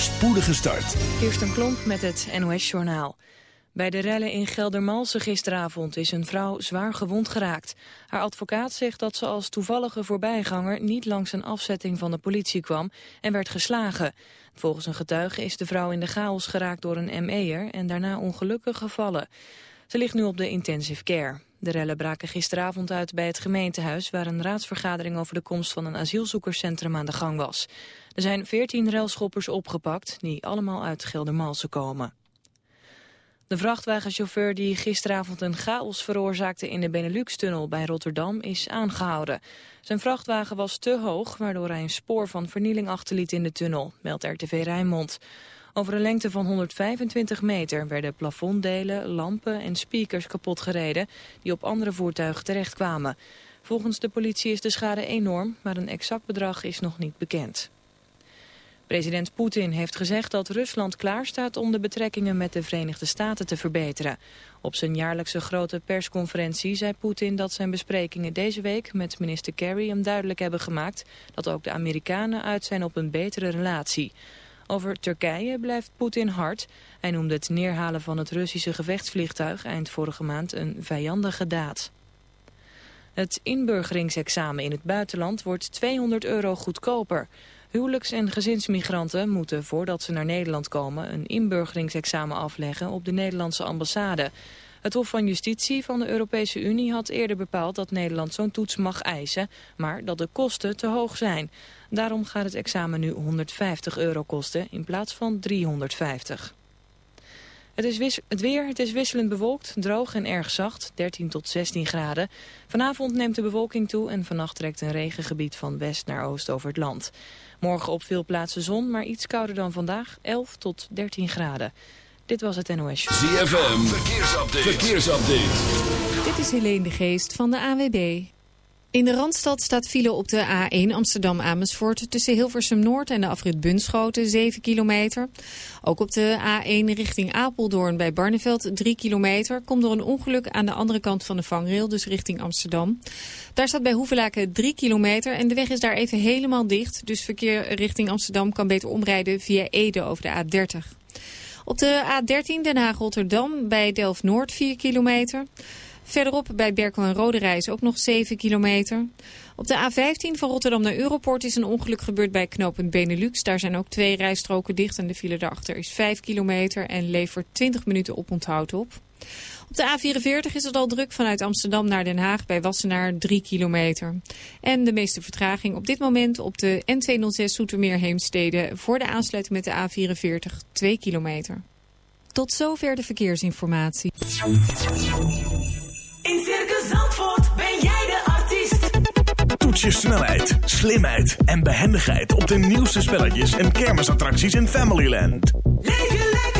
spoedige start. Eerst een klomp met het NOS-journaal. Bij de rellen in Geldermalsen gisteravond is een vrouw zwaar gewond geraakt. Haar advocaat zegt dat ze als toevallige voorbijganger niet langs een afzetting van de politie kwam en werd geslagen. Volgens een getuige is de vrouw in de chaos geraakt door een ME'er en daarna ongelukkig gevallen. Ze ligt nu op de intensive care. De rellen braken gisteravond uit bij het gemeentehuis... waar een raadsvergadering over de komst van een asielzoekerscentrum aan de gang was. Er zijn veertien relschoppers opgepakt, die allemaal uit Geldermalsen komen. De vrachtwagenchauffeur die gisteravond een chaos veroorzaakte in de Benelux-tunnel bij Rotterdam is aangehouden. Zijn vrachtwagen was te hoog, waardoor hij een spoor van vernieling achterliet in de tunnel, meldt RTV Rijnmond. Over een lengte van 125 meter werden plafonddelen, lampen en speakers kapot gereden die op andere voertuigen terechtkwamen. Volgens de politie is de schade enorm, maar een exact bedrag is nog niet bekend. President Poetin heeft gezegd dat Rusland klaarstaat om de betrekkingen met de Verenigde Staten te verbeteren. Op zijn jaarlijkse grote persconferentie zei Poetin dat zijn besprekingen deze week met minister Kerry hem duidelijk hebben gemaakt dat ook de Amerikanen uit zijn op een betere relatie. Over Turkije blijft Poetin hard. Hij noemde het neerhalen van het Russische gevechtsvliegtuig eind vorige maand een vijandige daad. Het inburgeringsexamen in het buitenland wordt 200 euro goedkoper. Huwelijks- en gezinsmigranten moeten voordat ze naar Nederland komen... een inburgeringsexamen afleggen op de Nederlandse ambassade. Het Hof van Justitie van de Europese Unie had eerder bepaald dat Nederland zo'n toets mag eisen, maar dat de kosten te hoog zijn. Daarom gaat het examen nu 150 euro kosten in plaats van 350. Het, is weer, het is wisselend bewolkt, droog en erg zacht, 13 tot 16 graden. Vanavond neemt de bewolking toe en vannacht trekt een regengebied van west naar oost over het land. Morgen op veel plaatsen zon, maar iets kouder dan vandaag, 11 tot 13 graden. Dit was het NOS. ZFM, verkeersupdate. verkeersupdate. Dit is Helene de Geest van de AWB. In de Randstad staat file op de A1 Amsterdam-Amersfoort... tussen Hilversum Noord en de afrit Bunschoten, 7 kilometer. Ook op de A1 richting Apeldoorn bij Barneveld, 3 kilometer. Komt door een ongeluk aan de andere kant van de vangrail, dus richting Amsterdam. Daar staat bij Hoevelaken 3 kilometer en de weg is daar even helemaal dicht. Dus verkeer richting Amsterdam kan beter omrijden via Ede over de A30. Op de A13 Den Haag-Rotterdam bij Delft-Noord 4 kilometer... Verderop bij Berkel en Roderijs ook nog 7 kilometer. Op de A15 van Rotterdam naar Europort is een ongeluk gebeurd bij knooppunt Benelux. Daar zijn ook twee rijstroken dicht en de file daarachter is 5 kilometer en levert 20 minuten op onthoud op. Op de A44 is het al druk vanuit Amsterdam naar Den Haag bij Wassenaar 3 kilometer. En de meeste vertraging op dit moment op de N206 Soetermeer Heemstede voor de aansluiting met de A44 2 kilometer. Tot zover de verkeersinformatie. In Circus Zandvoort ben jij de artiest. Toets je snelheid, slimheid en behendigheid op de nieuwste spelletjes en kermisattracties in Familyland. Leef je lekker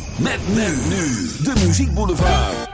Met men nu. De Muziek Boulevard.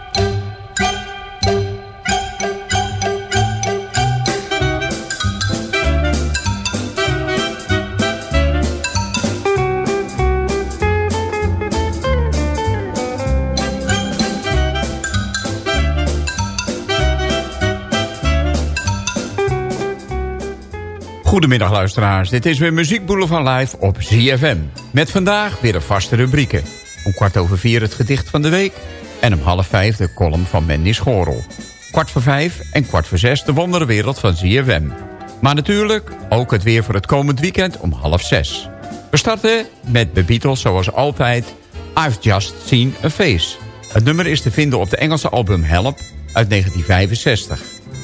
Goedemiddag luisteraars, dit is weer Muziek Boulevard Live op ZFM. Met vandaag weer de vaste rubrieken. Om kwart over vier het gedicht van de week. En om half vijf de column van Mandy Schorel. Kwart voor vijf en kwart voor zes de wonderenwereld van ZFM. Maar natuurlijk ook het weer voor het komend weekend om half zes. We starten met de Beatles zoals altijd I've Just Seen a Face. Het nummer is te vinden op de Engelse album Help uit 1965.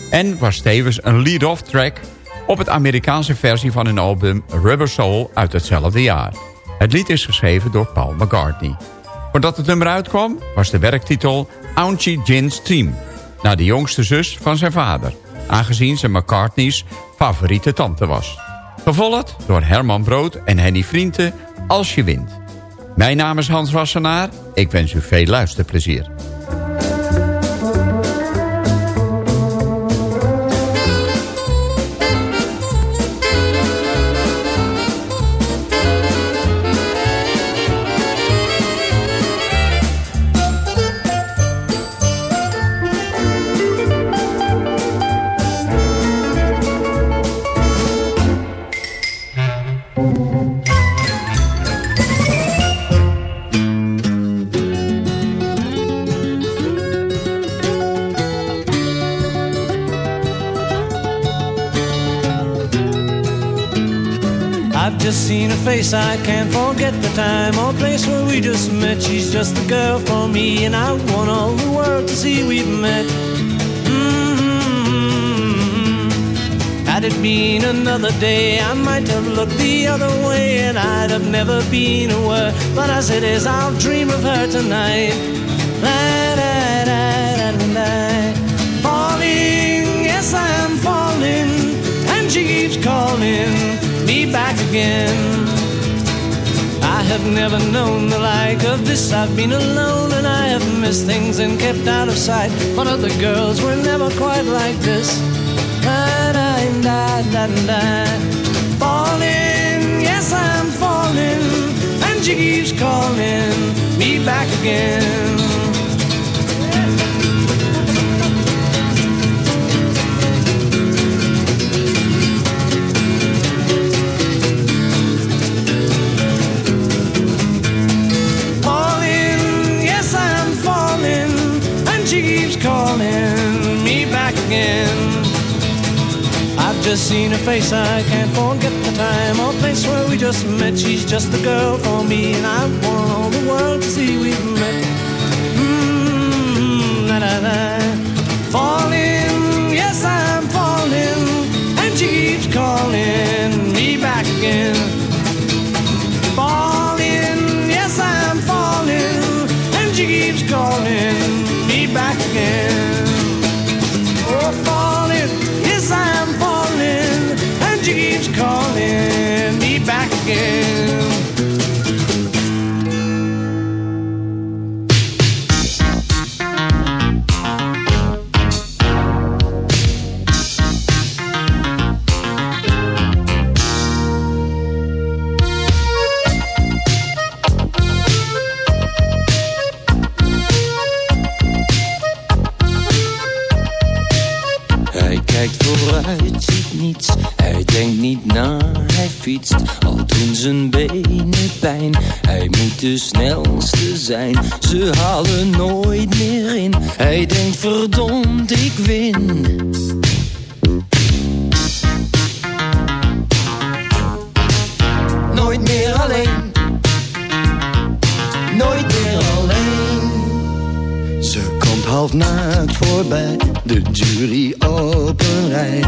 En was tevens een lead-off track op het Amerikaanse versie van hun album Rubber Soul uit hetzelfde jaar. Het lied is geschreven door Paul McCartney. Voordat het nummer uitkwam was de werktitel Auntie Gin's Team... naar de jongste zus van zijn vader... aangezien ze McCartney's favoriete tante was. Gevolgd door Herman Brood en Henny Vrienden Als je wint. Mijn naam is Hans Wassenaar. Ik wens u veel luisterplezier. I can't forget the time or place where we just met. She's just the girl for me, and I want all the world to see we've met. Mm-hmm. Had it been another day, I might have looked the other way, and I'd have never been aware. But as it is, I'll dream of her tonight. La, da, da, da, da. Falling, yes, I am falling, and she keeps calling me back again. Have never known the like of this. I've been alone and I have missed things and kept out of sight. But other girls were never quite like this. Da, da, da, da, da. Falling, yes, I'm falling, and she keeps calling me back again. Again. I've just seen her face, I can't forget the time or place where we just met. She's just the girl for me, and I want all the world to see we've met. Mm, na na na. Falling, yes, I'm falling, and she keeps calling me back again falling, yes I'm falling, and she keeps calling me back again. Again. De snelste zijn. Ze halen nooit meer in. Hij denkt verdomd, ik win. Nooit meer alleen. Nooit meer alleen. Ze komt half naakt voorbij, de jury op een rij.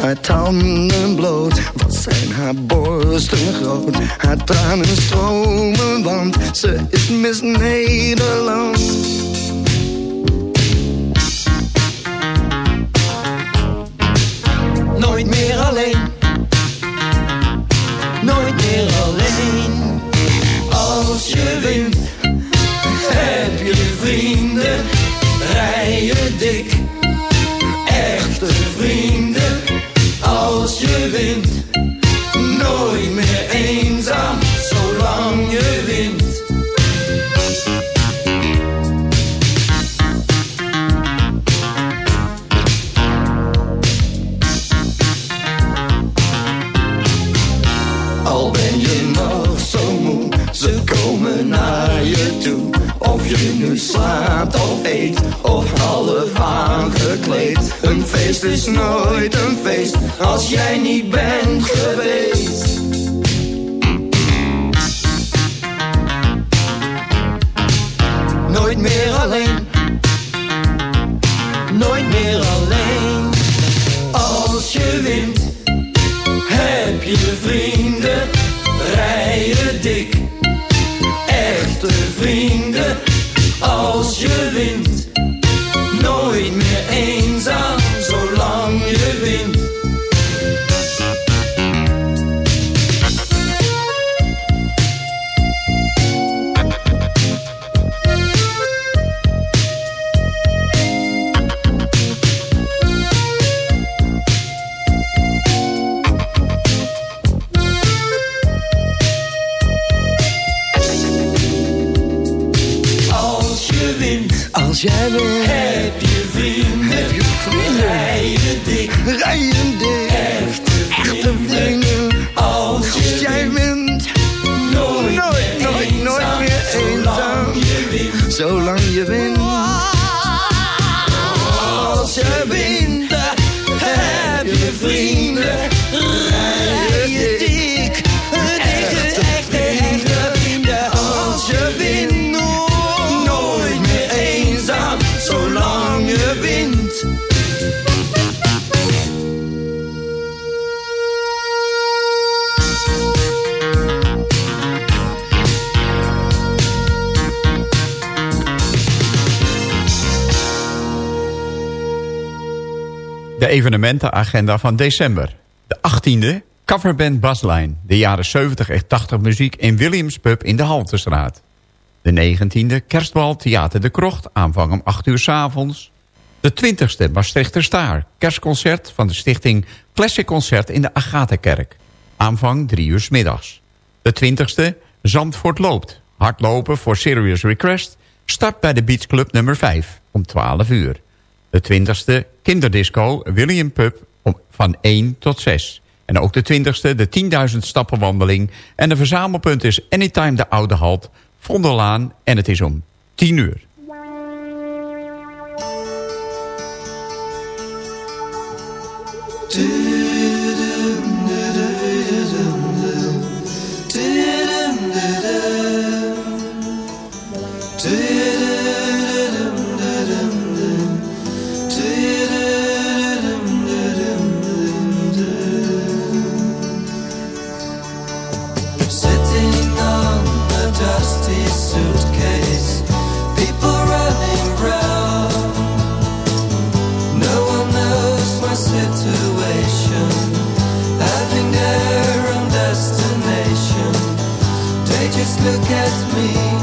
Haar tanden bloot, wat zijn haar borsten groot. Haar tranen stromen, want ze is Miss Nederland. Nooit meer alleen. Evenementenagenda van december. De 18e, coverband Baslijn. De jaren 70 en 80 muziek in Williams Pub in de Haltestraat. De 19e, kerstbal Theater de Krocht. Aanvang om 8 uur s avonds. De 20e, Maastrichter Staar. Kerstconcert van de stichting Classic Concert in de Agatha-kerk. Aanvang 3 uur 's middags. De 20e, Zandvoort loopt. Hardlopen voor Serious Request. Start bij de Beach Club nummer 5 om 12 uur. De 20e kinderdisco William Pub van 1 tot 6. En ook de 20e de 10.000 stappenwandeling. En de verzamelpunt is Anytime de Oude Halt, Vondellaan. En het is om 10 uur. Look at me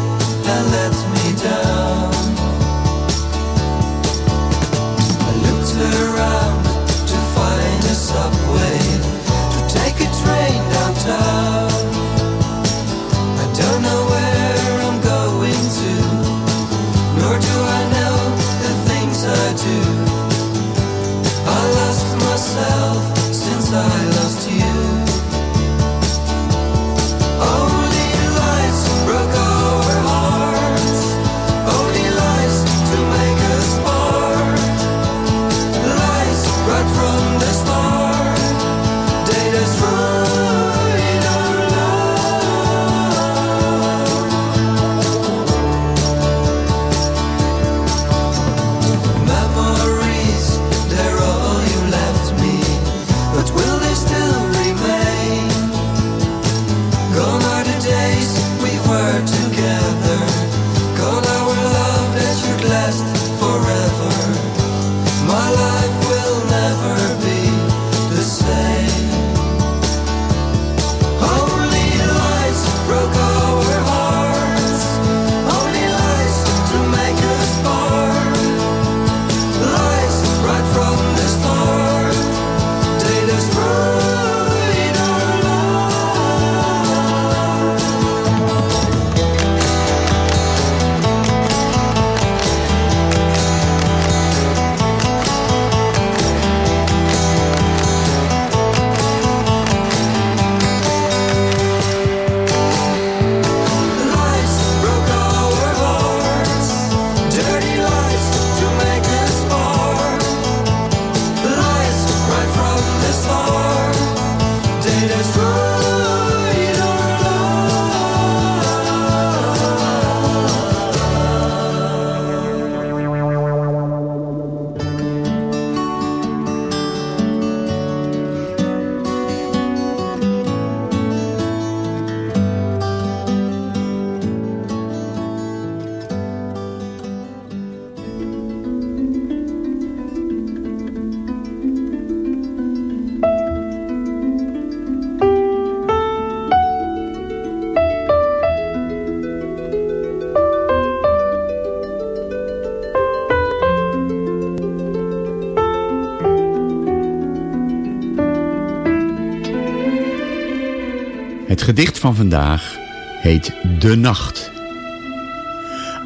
gedicht van vandaag heet De Nacht.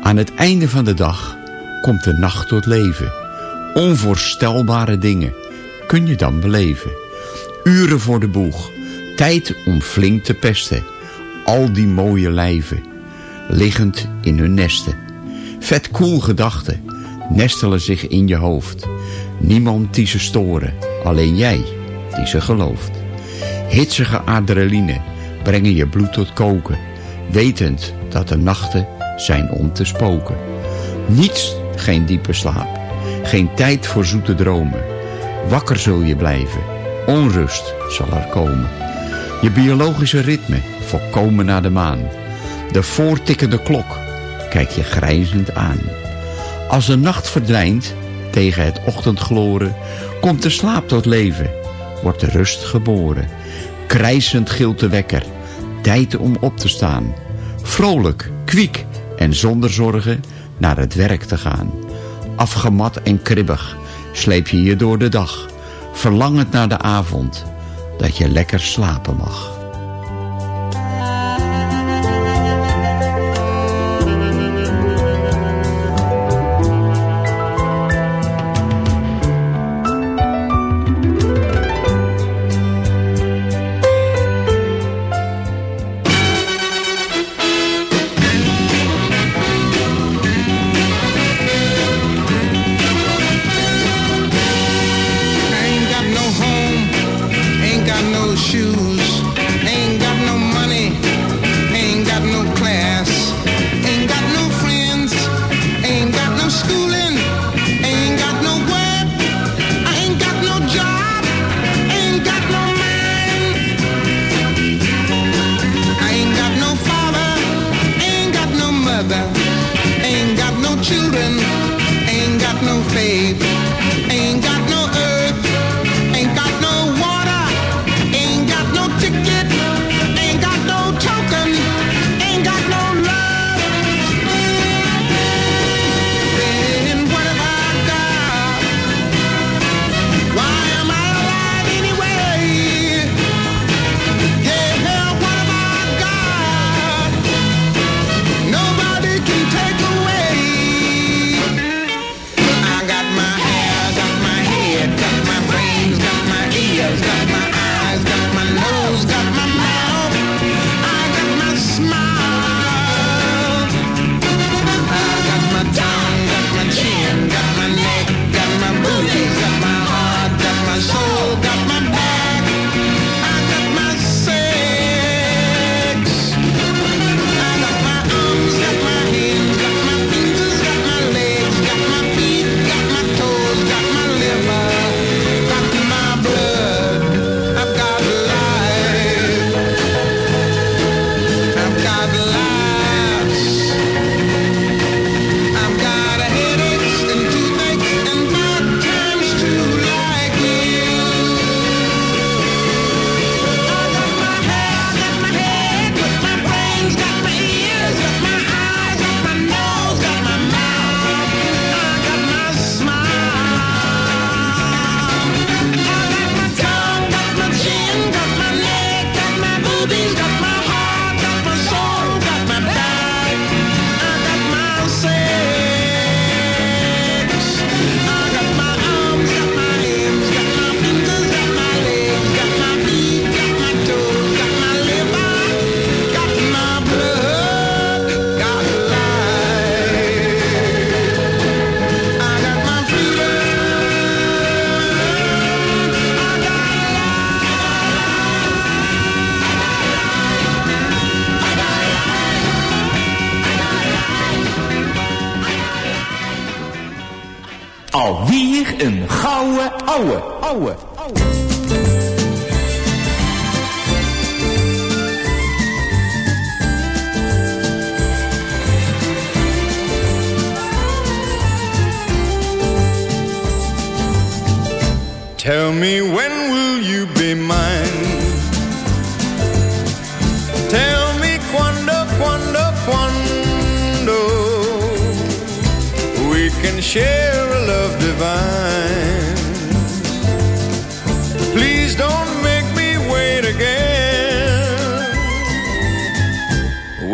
Aan het einde van de dag komt de nacht tot leven. Onvoorstelbare dingen kun je dan beleven. Uren voor de boeg, tijd om flink te pesten. Al die mooie lijven, liggend in hun nesten. Vet koel gedachten, nestelen zich in je hoofd. Niemand die ze storen, alleen jij die ze gelooft. Hitsige adrenaline brengen je bloed tot koken. Wetend dat de nachten zijn om te spoken. Niets, geen diepe slaap. Geen tijd voor zoete dromen. Wakker zul je blijven. Onrust zal er komen. Je biologische ritme volkomen naar de maan. De voortikkende klok kijk je grijzend aan. Als de nacht verdwijnt tegen het ochtendgloren... komt de slaap tot leven, wordt de rust geboren. Krijzend gilt de wekker, tijd om op te staan. Vrolijk, kwiek en zonder zorgen naar het werk te gaan. Afgemat en kribbig sleep je je door de dag. Verlangend naar de avond, dat je lekker slapen mag.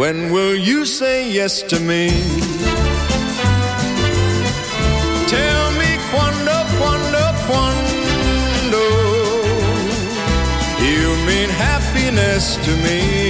When will you say yes to me? Tell me quando, quando, quando You mean happiness to me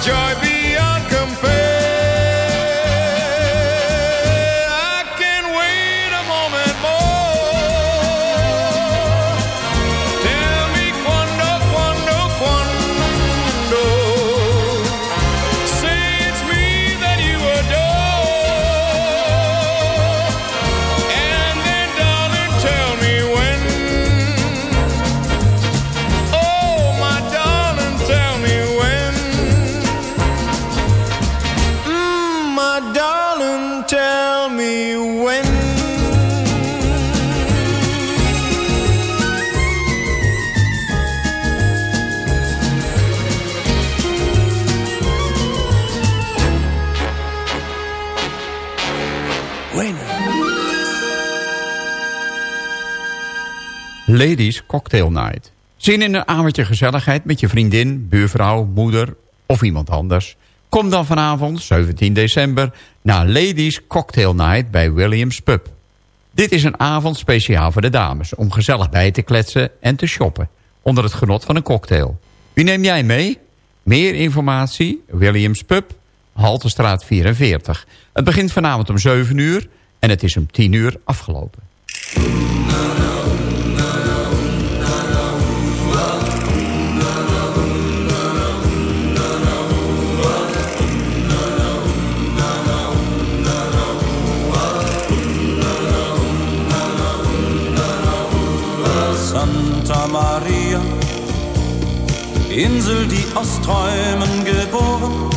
joy be Ladies Cocktail Night. Zin in een avondje gezelligheid met je vriendin, buurvrouw, moeder of iemand anders? Kom dan vanavond, 17 december, naar Ladies Cocktail Night bij Williams Pub. Dit is een avond speciaal voor de dames, om gezellig bij te kletsen en te shoppen. Onder het genot van een cocktail. Wie neem jij mee? Meer informatie, Williams Pub, Haltestraat 44. Het begint vanavond om 7 uur en het is om 10 uur afgelopen. Insel, die aus Träumen geboren.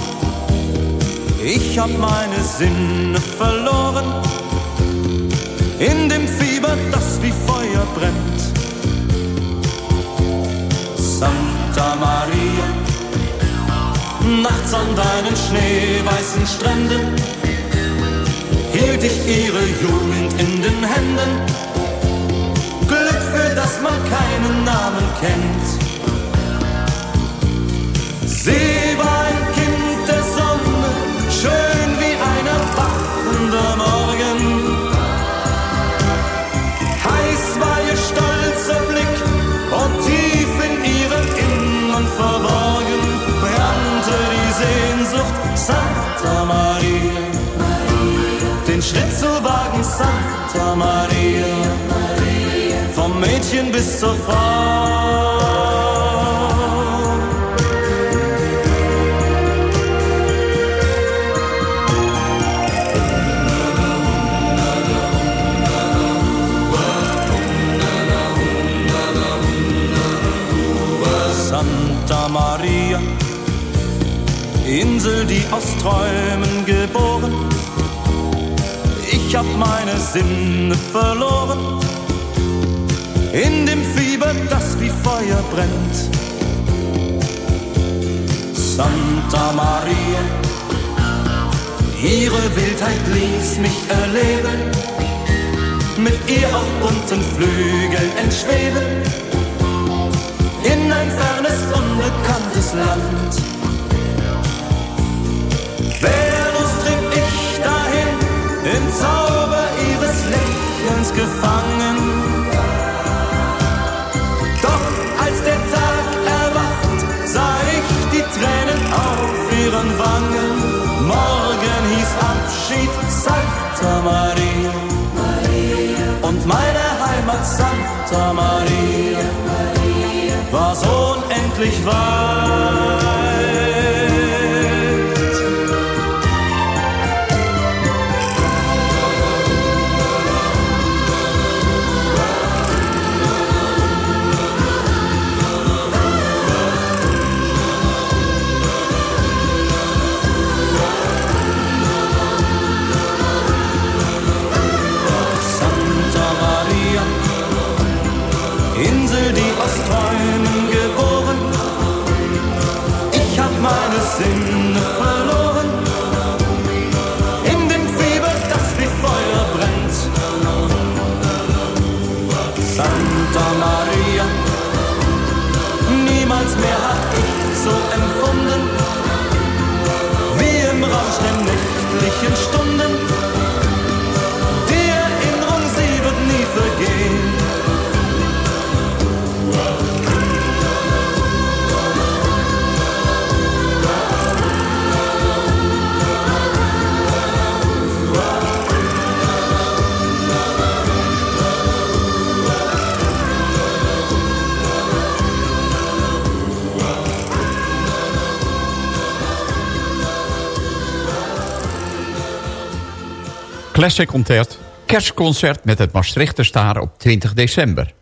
Ich hab meine Sinne verloren in dem Fieber, das wie Feuer brennt. Santa Maria, nachts an deinen schneeweißen Stränden hielt ich ihre Jugend in den Händen. Glück, für das man keinen Namen kennt. Sie war ein Kind der Sonne, schön wie ein erwachender Morgen. Heiß war ihr stolzer Blick und tief in ihrem Innern verborgen brannte die Sehnsucht Santa Maria. Den Schnitzelwagen Santa Maria vom Mädchen bis zur Frau. Die aus Träumen geboren. Ich hab meine Sinne verloren in dem Fieber, das wie Feuer brennt. Santa Maria. Ihre Wildheit ließ mich erleben, mit ihr auf bunten Flügeln entschweben, in ein fernes, unbekanntes Land. Wehrlos trieb ich dahin, im Zauber ihres Lächelns gefangen. Doch als der Tag erwacht, sah ich die Tränen auf ihren Wangen. Morgen hieß Abschied Santa Maria. Und meine Heimat Santa Maria war so unendlich weit. Classic Concert, kerstconcert met het Maastrichter Staren op 20 december.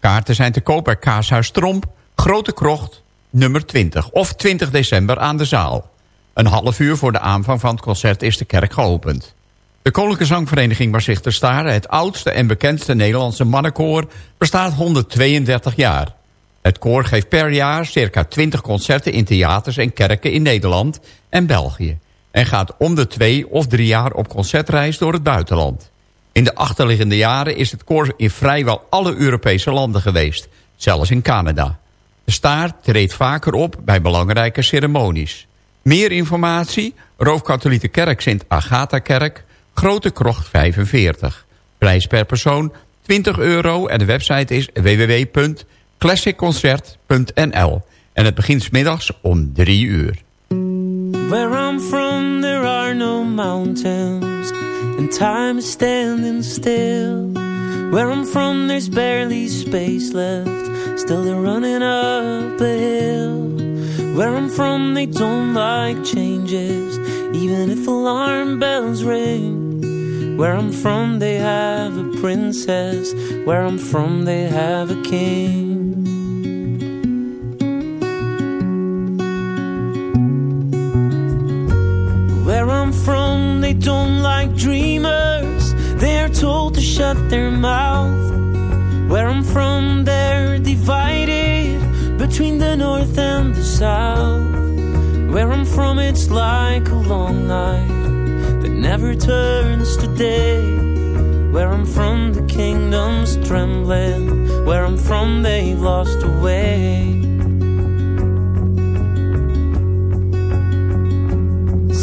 Kaarten zijn te koop bij Kaashuis Tromp, Grote Krocht, nummer 20 of 20 december aan de zaal. Een half uur voor de aanvang van het concert is de kerk geopend. De Koninklijke Zangvereniging Maastrichter Staren, het oudste en bekendste Nederlandse mannenkoor, bestaat 132 jaar. Het koor geeft per jaar circa 20 concerten in theaters en kerken in Nederland en België en gaat om de twee of drie jaar op concertreis door het buitenland. In de achterliggende jaren is het koor in vrijwel alle Europese landen geweest, zelfs in Canada. De staart treedt vaker op bij belangrijke ceremonies. Meer informatie? Roofkatholieke Kerk Sint Agatha-kerk, Grote Krocht 45. Prijs per persoon 20 euro en de website is www.classicconcert.nl. En het begint middags om 3 uur. Where I'm from, there are no mountains, and time is standing still. Where I'm from, there's barely space left, still they're running up a hill. Where I'm from, they don't like changes, even if alarm bells ring. Where I'm from, they have a princess, where I'm from, they have a king. Where I'm from, they don't like dreamers. They're told to shut their mouth. Where I'm from, they're divided between the north and the south. Where I'm from, it's like a long night that never turns to day. Where I'm from, the kingdom's trembling. Where I'm from, they've lost a way.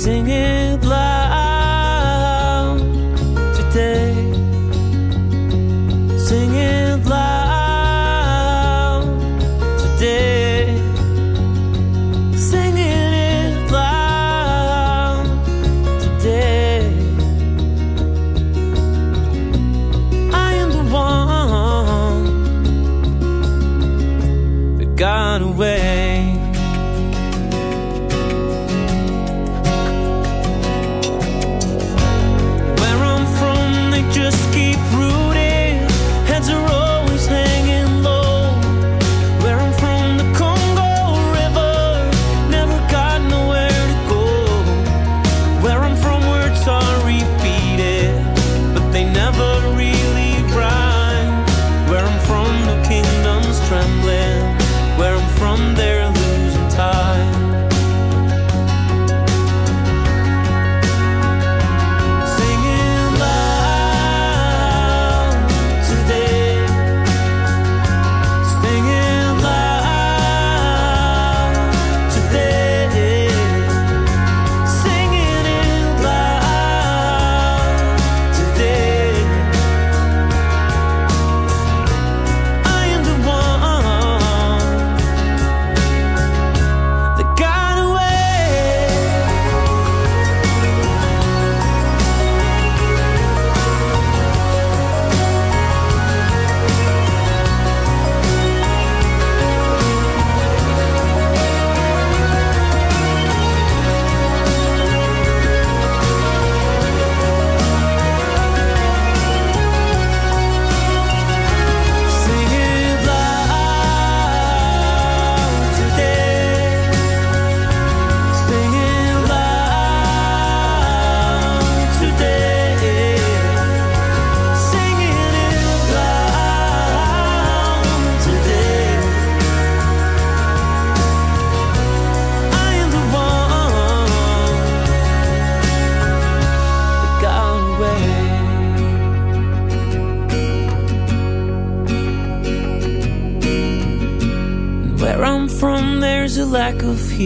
Sing it loud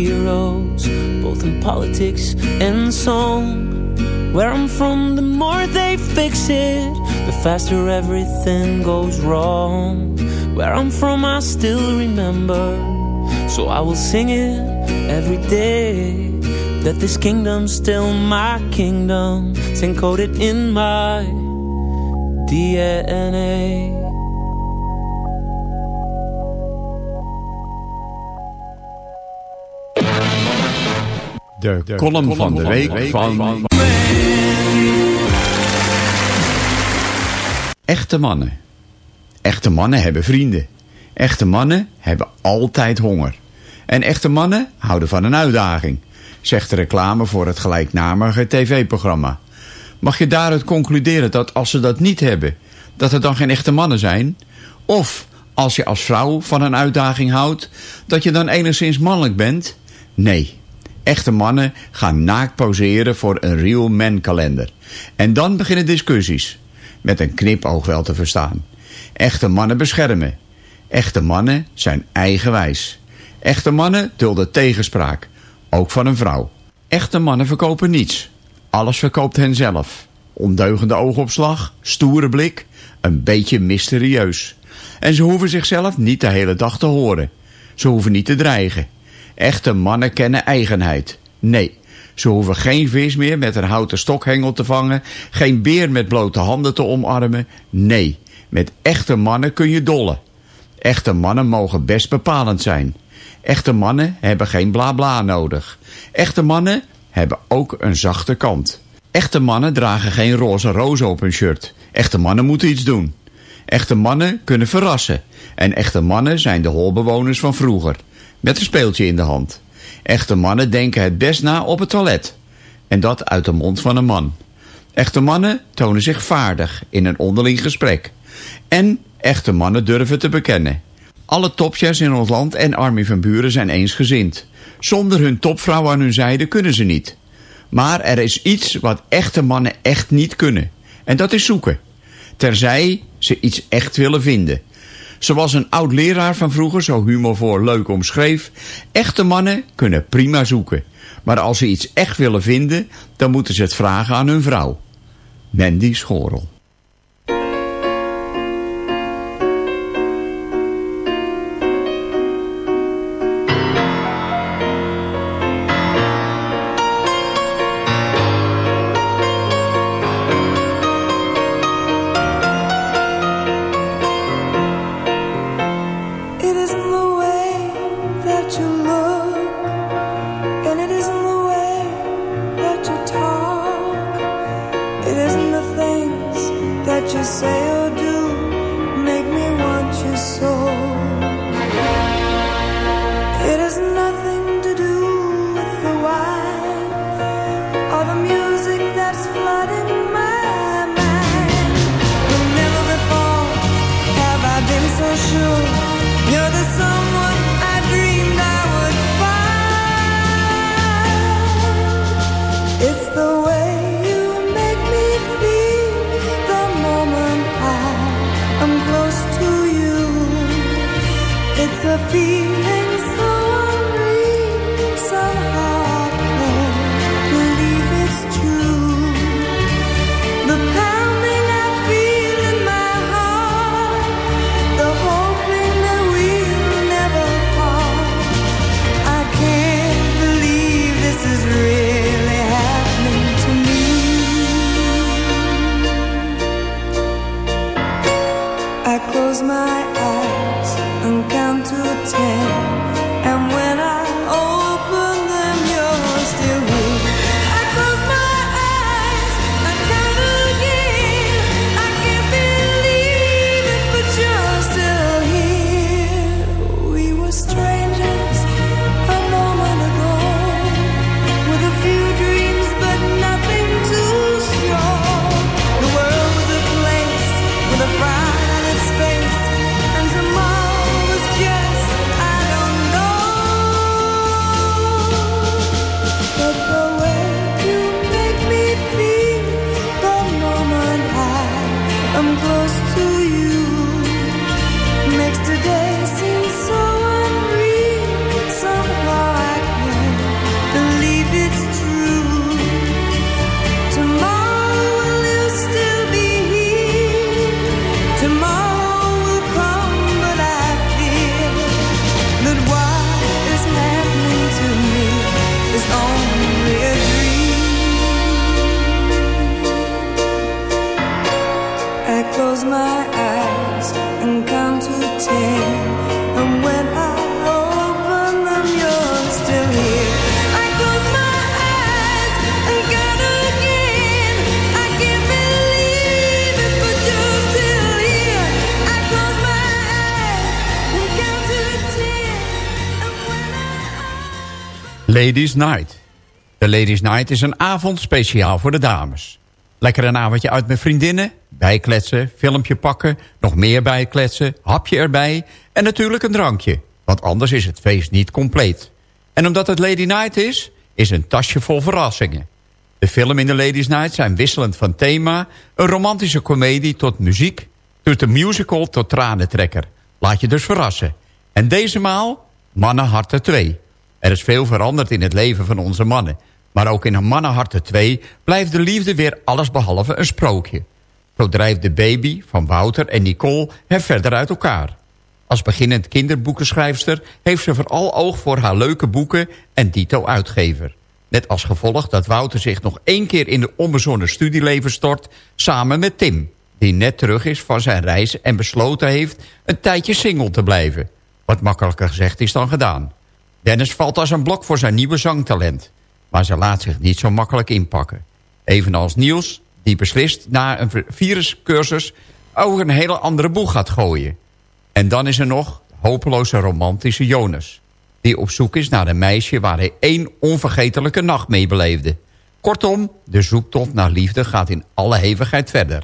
heroes, both in politics and song. Where I'm from, the more they fix it, the faster everything goes wrong. Where I'm from, I still remember, so I will sing it every day. That this kingdom's still my kingdom, it's encoded in my DNA. De, column van de week van... Echte mannen. Echte mannen hebben vrienden. Echte mannen hebben altijd honger. En echte mannen houden van een uitdaging, zegt de reclame voor het gelijknamige tv-programma. Mag je daaruit concluderen dat als ze dat niet hebben, dat het dan geen echte mannen zijn? Of als je als vrouw van een uitdaging houdt, dat je dan enigszins mannelijk bent? Nee. Echte mannen gaan naakt poseren voor een real man kalender. En dan beginnen discussies. Met een knipoog wel te verstaan. Echte mannen beschermen. Echte mannen zijn eigenwijs. Echte mannen dulden tegenspraak. Ook van een vrouw. Echte mannen verkopen niets. Alles verkoopt hen zelf. Ondeugende oogopslag, stoere blik, een beetje mysterieus. En ze hoeven zichzelf niet de hele dag te horen. Ze hoeven niet te dreigen. Echte mannen kennen eigenheid. Nee, ze hoeven geen vis meer met een houten stokhengel te vangen, geen beer met blote handen te omarmen. Nee, met echte mannen kun je dollen. Echte mannen mogen best bepalend zijn. Echte mannen hebben geen bla bla nodig. Echte mannen hebben ook een zachte kant. Echte mannen dragen geen roze rozen op hun shirt. Echte mannen moeten iets doen. Echte mannen kunnen verrassen. En echte mannen zijn de holbewoners van vroeger. Met een speeltje in de hand. Echte mannen denken het best na op het toilet. En dat uit de mond van een man. Echte mannen tonen zich vaardig in een onderling gesprek. En echte mannen durven te bekennen. Alle topchefs in ons land en Armin van Buren zijn eensgezind. Zonder hun topvrouw aan hun zijde kunnen ze niet. Maar er is iets wat echte mannen echt niet kunnen. En dat is zoeken. Terzij ze iets echt willen vinden. Zoals een oud leraar van vroeger zo humorvol leuk omschreef. Echte mannen kunnen prima zoeken. Maar als ze iets echt willen vinden, dan moeten ze het vragen aan hun vrouw. Mandy Schorel. you're the song. Ladies Night. De Ladies Night is een avond speciaal voor de dames. Lekker een avondje uit met vriendinnen, bijkletsen, filmpje pakken... nog meer bijkletsen, hapje erbij en natuurlijk een drankje. Want anders is het feest niet compleet. En omdat het Lady Night is, is een tasje vol verrassingen. De film in de Ladies Night zijn wisselend van thema... een romantische komedie tot muziek... tot een musical tot tranentrekker. Laat je dus verrassen. En deze maal Mannenharten 2... Er is veel veranderd in het leven van onze mannen. Maar ook in Mannenharten 2 blijft de liefde weer allesbehalve een sprookje. Zo drijft de baby van Wouter en Nicole er verder uit elkaar. Als beginnend kinderboekenschrijfster heeft ze vooral oog voor haar leuke boeken en dito uitgever. Net als gevolg dat Wouter zich nog één keer in de onbezonnen studieleven stort... samen met Tim, die net terug is van zijn reis en besloten heeft... een tijdje single te blijven. Wat makkelijker gezegd is dan gedaan. Dennis valt als een blok voor zijn nieuwe zangtalent. Maar ze laat zich niet zo makkelijk inpakken. Evenals Niels, die beslist na een viruscursus... over een hele andere boeg gaat gooien. En dan is er nog hopeloze romantische Jonas... die op zoek is naar een meisje waar hij één onvergetelijke nacht mee beleefde. Kortom, de zoektocht naar liefde gaat in alle hevigheid verder.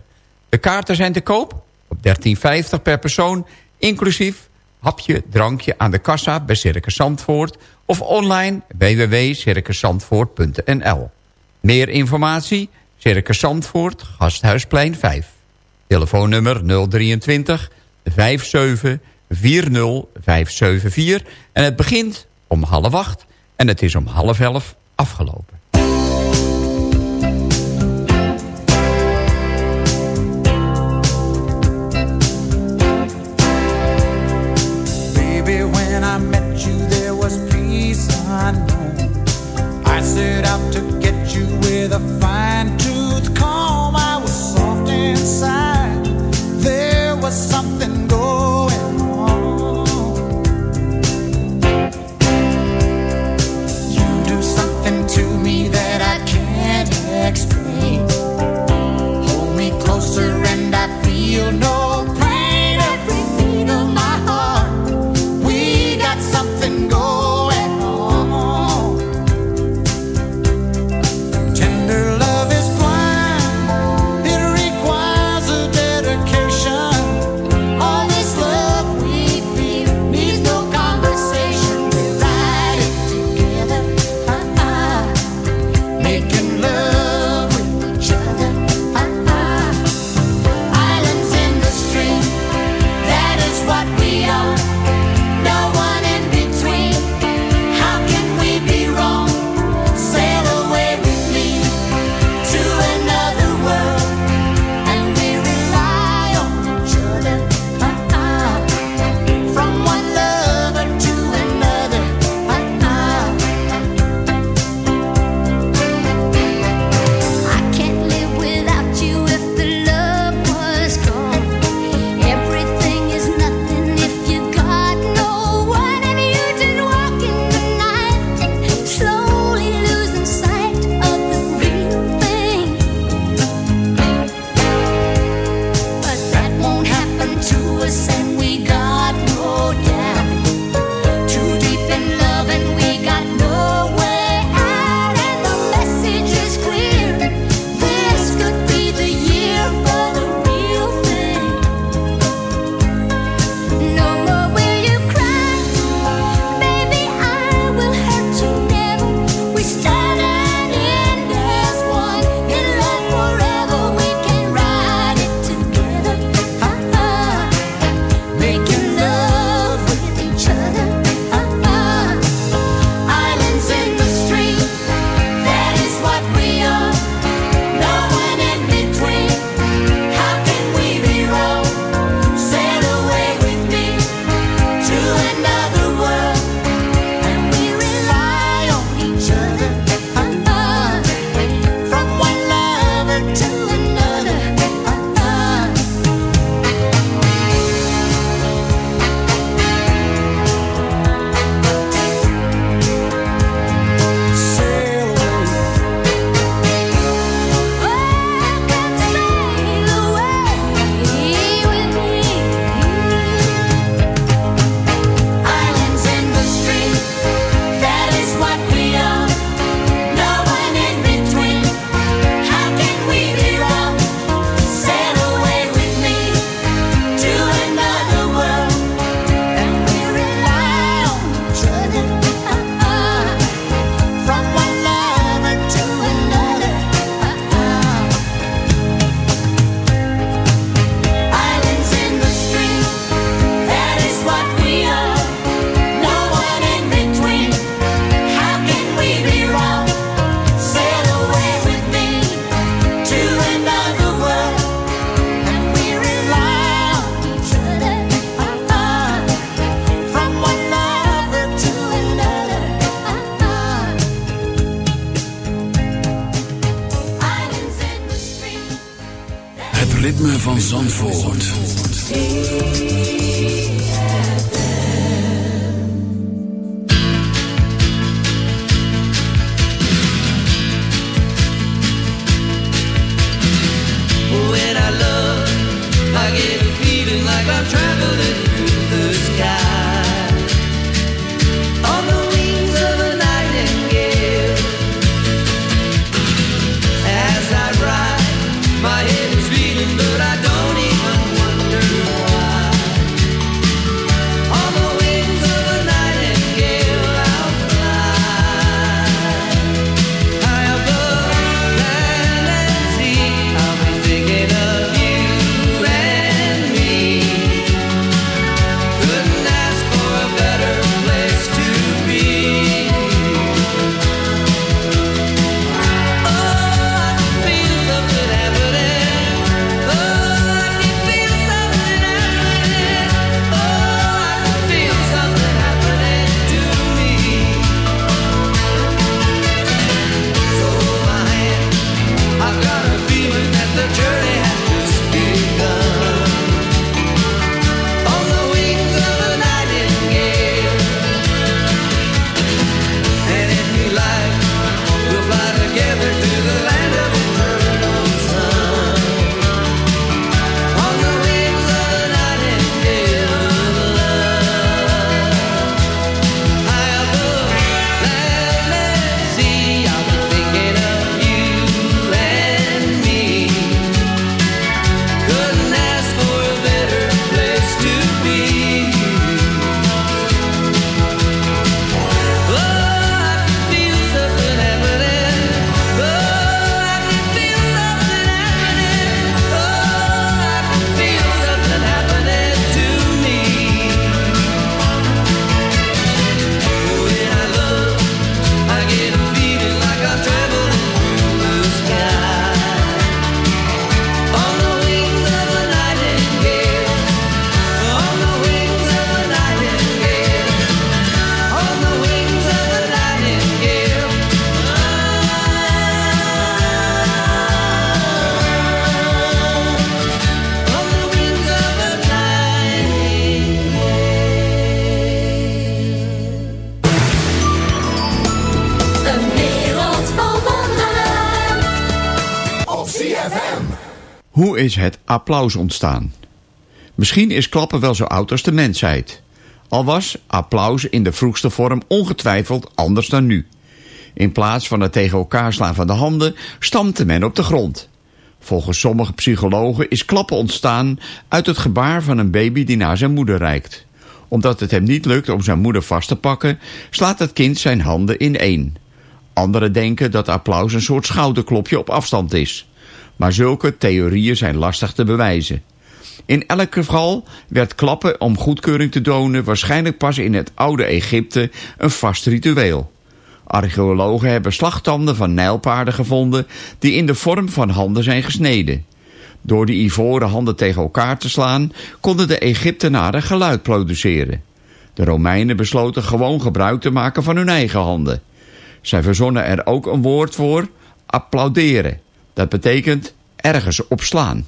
De kaarten zijn te koop op 13,50 per persoon... inclusief hapje, drankje aan de kassa bij Circus Zandvoort... of online www.circuszandvoort.nl. Meer informatie, Circus Zandvoort, Gasthuisplein 5. Telefoonnummer 023 57 40 574. En het begint om half acht en het is om half elf afgelopen. Set out to get you with a fine tooth comb. I was soft inside. There was something ontstaan? Misschien is klappen wel zo oud als de mensheid. Al was applaus in de vroegste vorm ongetwijfeld anders dan nu. In plaats van het tegen elkaar slaan van de handen stampte men op de grond. Volgens sommige psychologen is klappen ontstaan uit het gebaar van een baby die naar zijn moeder reikt. Omdat het hem niet lukt om zijn moeder vast te pakken, slaat het kind zijn handen in één. Anderen denken dat applaus een soort schouderklopje op afstand is. Maar zulke theorieën zijn lastig te bewijzen. In elk geval werd klappen om goedkeuring te tonen waarschijnlijk pas in het oude Egypte een vast ritueel. Archeologen hebben slagtanden van nijlpaarden gevonden die in de vorm van handen zijn gesneden. Door die ivoren handen tegen elkaar te slaan konden de Egyptenaren geluid produceren. De Romeinen besloten gewoon gebruik te maken van hun eigen handen. Zij verzonnen er ook een woord voor, applauderen. Dat betekent ergens op slaan.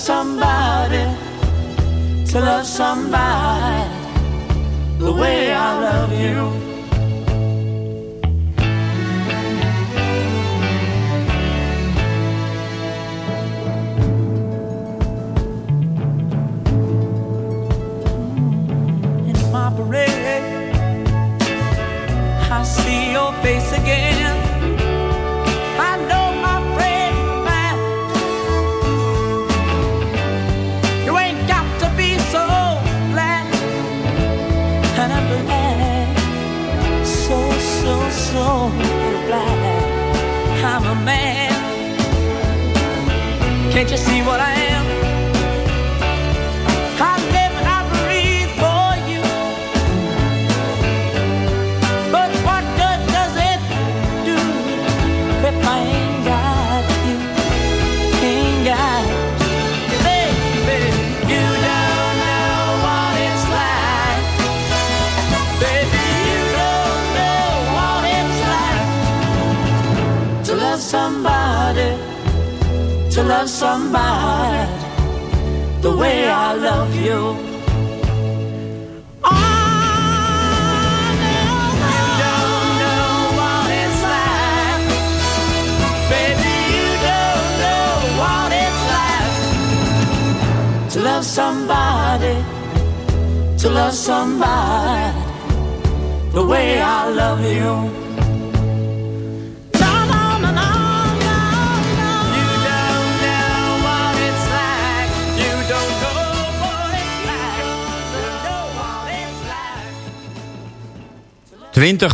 Somebody, to love somebody the way I love you.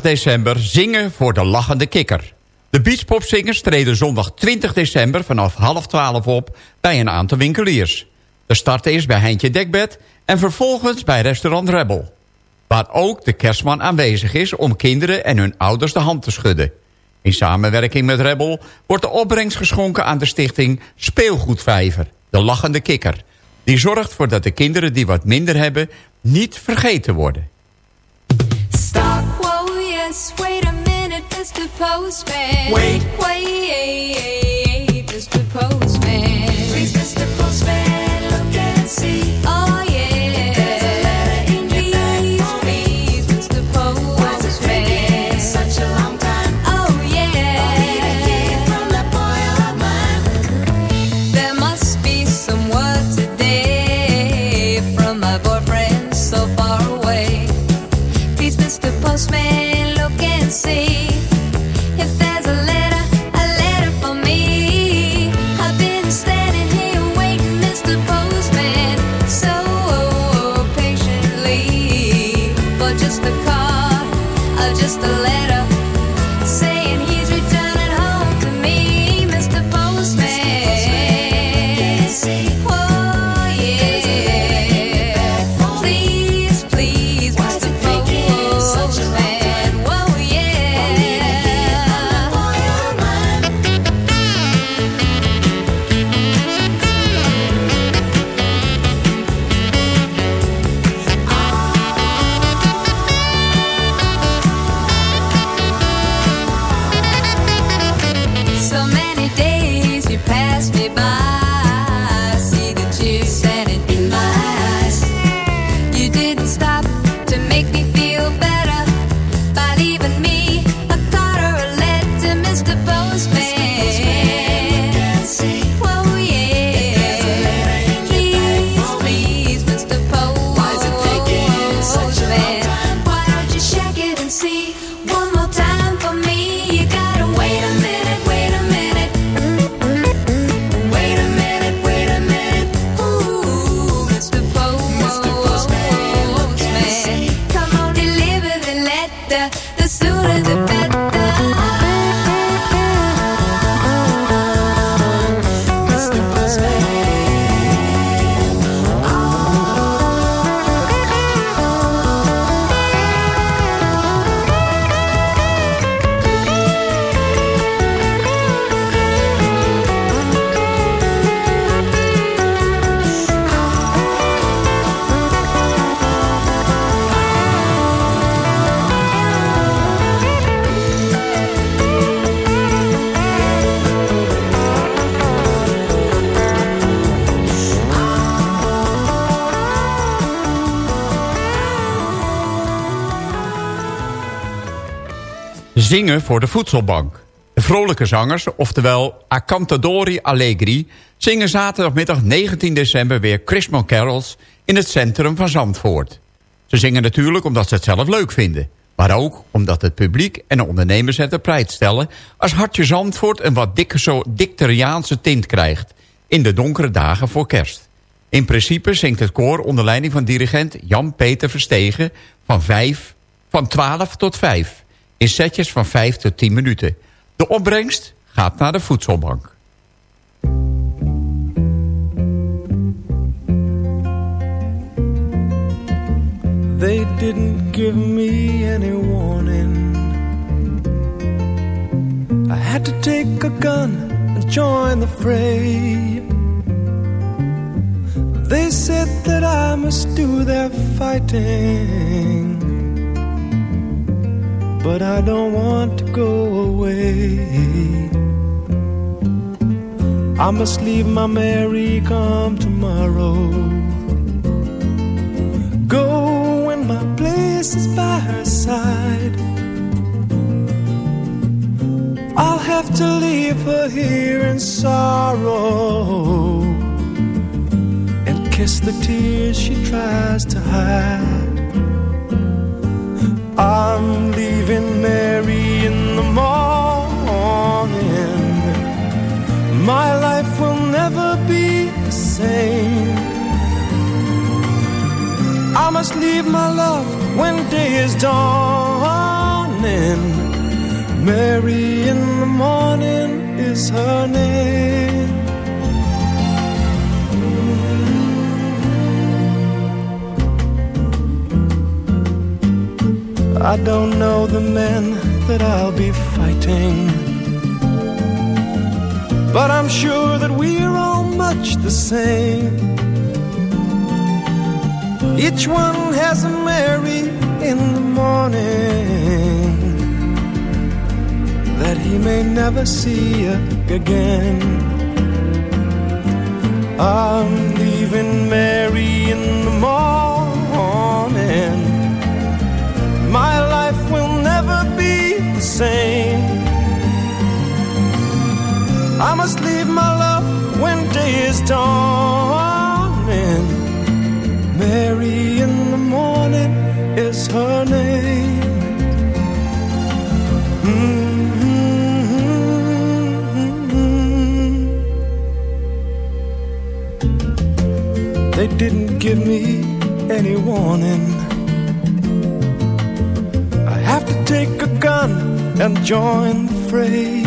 december zingen voor de lachende kikker. De beachpopzingers treden zondag 20 december vanaf half 12 op bij een aantal winkeliers. De start is bij Heintje Dekbed en vervolgens bij restaurant Rebel. Waar ook de kerstman aanwezig is om kinderen en hun ouders de hand te schudden. In samenwerking met Rebel wordt de opbrengst geschonken aan de stichting Speelgoedvijver, de lachende kikker. Die zorgt voor dat de kinderen die wat minder hebben niet vergeten worden. yes, wait a minute, Mr. Postman. Wait, wait, Mr. Postman. Please, Mr. Postman, look and see. see. zingen voor de voedselbank. De vrolijke zangers, oftewel Acantadori Allegri... zingen zaterdagmiddag 19 december weer Christmas carols... in het centrum van Zandvoort. Ze zingen natuurlijk omdat ze het zelf leuk vinden... maar ook omdat het publiek en de ondernemers het prijs stellen... als Hartje Zandvoort een wat dikker zo dicteriaanse tint krijgt... in de donkere dagen voor kerst. In principe zingt het koor onder leiding van dirigent Jan-Peter Verstegen... van, 5, van 12 tot 5 in setjes van 5 tot 10 minuten. De opbrengst gaat naar de voedselbank. They didn't give me any warning. I had to take a gun and join the fray. They said that I must do their fighting. But I don't want to go away. I must leave my Mary come tomorrow. Go when my place is by her side. I'll have to leave her here in sorrow and kiss the tears she tries to hide. I'm leaving Mary in the morning. My life will never be the same. I must leave my love when day is dawning. Mary in the morning is her name. I don't know the men that I'll be fighting. But I'm sure that we're all much the same. Each one has a Mary in the morning that he may never see again. I'm leaving Mary in the morning. Same. I must leave my love when day is dawning. Mary in the morning is her name. Mm-hmm. They didn't give me any warning. Take a gun and join the fray.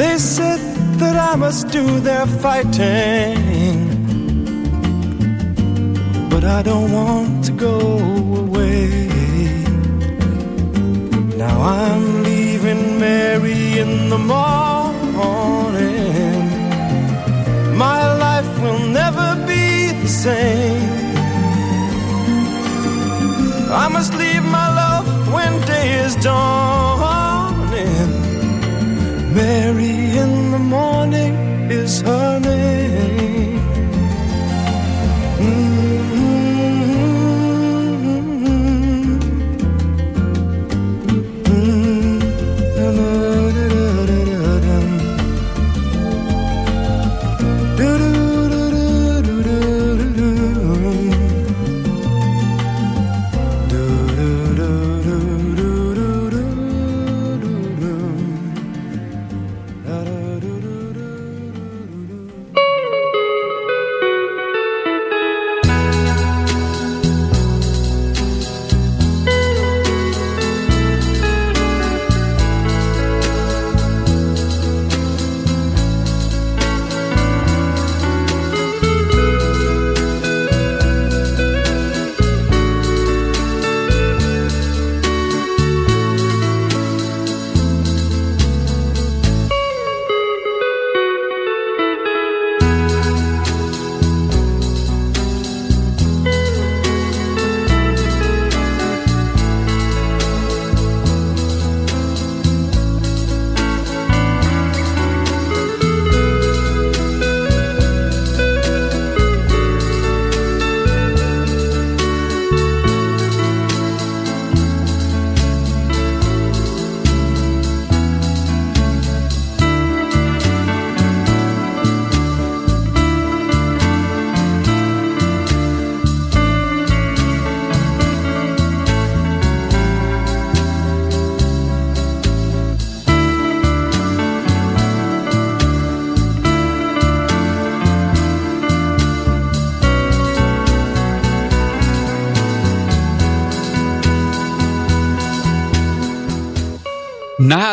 They said that I must do their fighting. But I don't want to go away. Now I'm leaving Mary in the morning. My life will never be the same. I must leave my love when day is dawning. Mary in the morning is her name.